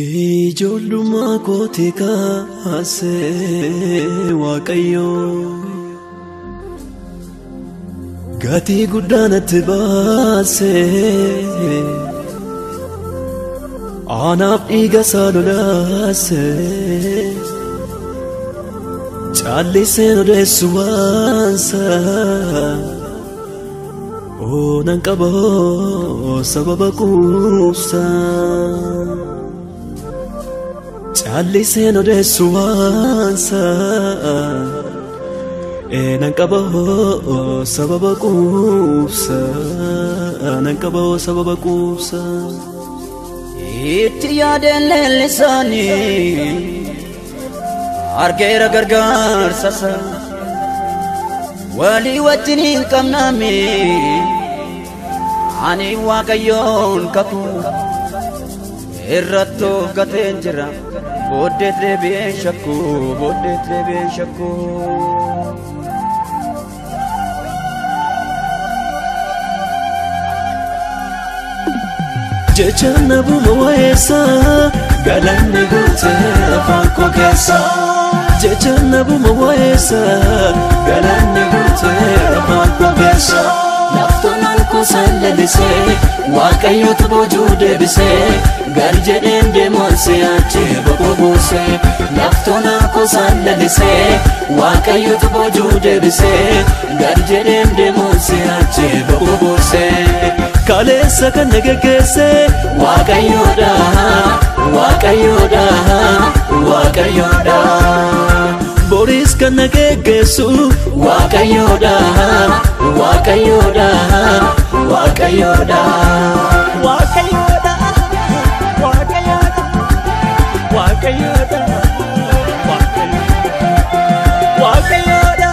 Ijoollummaa kootii kaasee Waaqayyoo Gatii guddaa natti baasee Aanaaf dhiiga isaa lolaasee Caalliseen odeessu waansa Oonan qaba sababa quubsaa Caalliseen odeessu waansa Eenan qaba sababa quubsa Nan qaba sababa quubsa Itti yaadeen leellisaanii argeera gargaarsasa walii wajjin hin qabnaami ani waaqayyoon gateen jira booddeet deebi'een shakku booddeet deebi'een shakku. Jecha nabuma wayeessaa galanni guutee afaan koo keessa. Jecha nabuma wayeessaa galanni guutee afaan koo keessa. Laftoonaan kuusaan lalisee waaqayyoota boojuu deebisee gadi jedheen deemaan si'aachee boqoo buusee. Laftoonaan kuusaan lalisee waaqayyoota boojuu deebisee gadi jedheen deemaan si'aachee boqoo buusee. Kaleessa kan na geggeesse waaqayyoodha waaqayyoodha waaqayyoodha. Boris kan geggeessu waaqayyoodha waaqayyoodha waaqayyoodha. Waaqayyoodha waaqayyoodha waaqayyoodha waaqayyoodha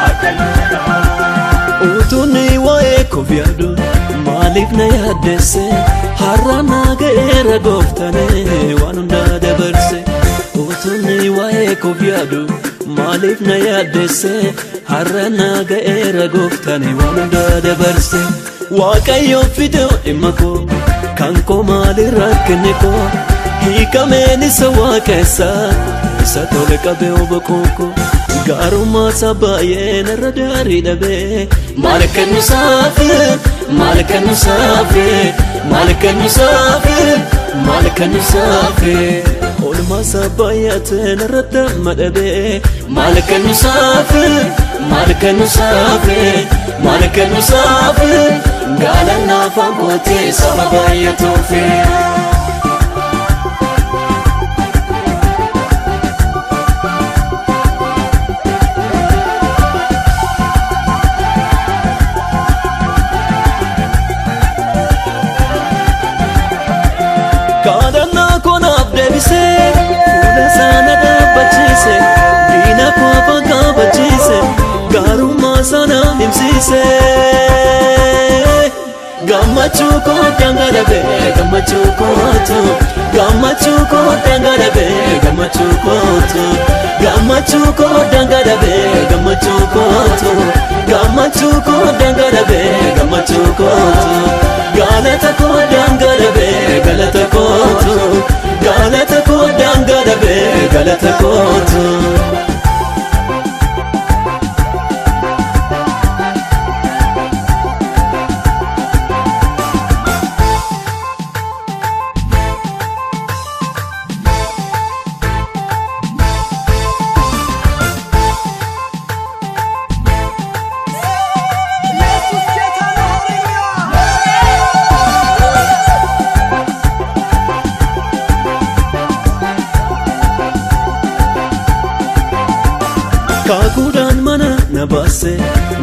waaqayyoodha. Utuunni waa'ee koof yaadu maaliif na yaaddeesse har'a na ga'eera gooftane waan hundaa dabarse. Utuunni waa'ee koof yaadu maaliif na yaaddeesse har'a na ga'eera gooftane waan hundaa dabarse. Waaqayyo fidee dhimma koo kan koo maalirraa kenne koo hiikameen isa waaqessa isa tole qabee obboqoo koo. Gaarummaa isaa baay'ee narra daarii dhabee maal akka nu saafe maal akka nu saafe maal akka nu saafe maal akka nu saafe oolmaa isaa baay'atee narra damma dhabee maal akka nu saafe maal akka nu saafe maal akka nu saafe gaalanaa afaan kootee saba baay'atuufi. kadhannaa himsiise. Gammachuu koo dhangalabe gammachuu kootu gammachuu koo dhangalabe gammachuu kootu gammachuu koo dhangalabe gammachuu kootu gammachuu koo dhangalabe gammachuu kootu. galata koo dhangalabe galata kootu galata koo dhangalabe galata kootu. Kaakuudhaan mana na baase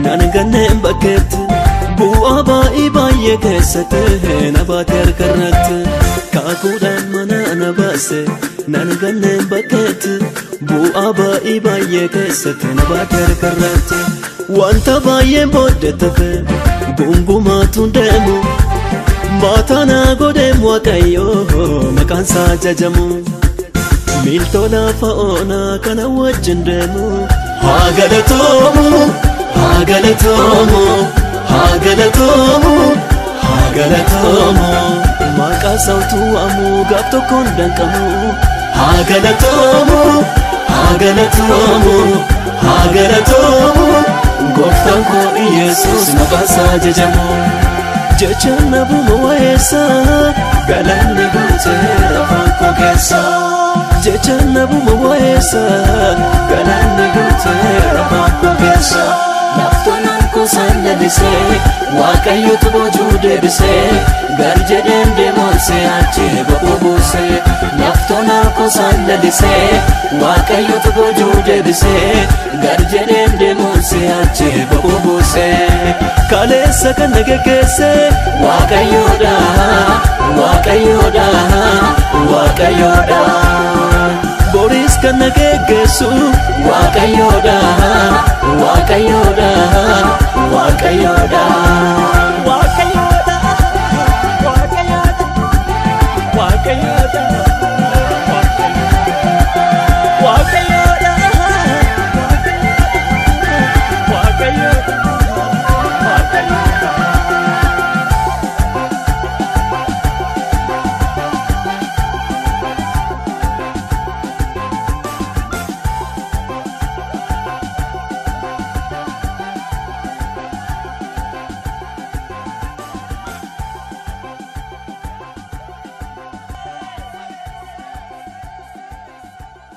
nan ganneen bakkeetti bu'aa baay'ee baay'ee keessatti na baate harkarratti. Kaakuudhaan mana na baase nan ganneen bakkeetti bu'aa baay'ee baay'ee keessatti na baate harkarratti. Wanta baay'een booddee tafe gungumaatu deemu baata na godheem waaqayyoo maqaan isaa jajamu. Miiltoo lafa onaa kana wajjin deemu haa galatoomu haa galatoomu haa galatoomu haa galatoomu maqaa sautuu ammoo gaaf tokkoon danqamu haa galatoomu haa galatoomu haa galatoomu gooftaan koo Yesuus maqaasaa jajamu jecha nabuma wayeessa galanni guuteera afaan koo keessa jecha nabuma wayeessa keessa laftoonaan kuusaan lallisee waaqayyotu boojuu deebisee gar jedheen deemonsee achi boqoo buusee laftoonaan kuusaan lallisee waaqayyotu boojuu deebisee gar jedheen deemonsee achi boqoo buusee kaleessa kan na geggeessee waaqayyoodha waaqayyoodha waaqayyoodha boriis kan na geggeessu waaqayyoodha waaqayyoodha waaqayyoodha waaqayyoodha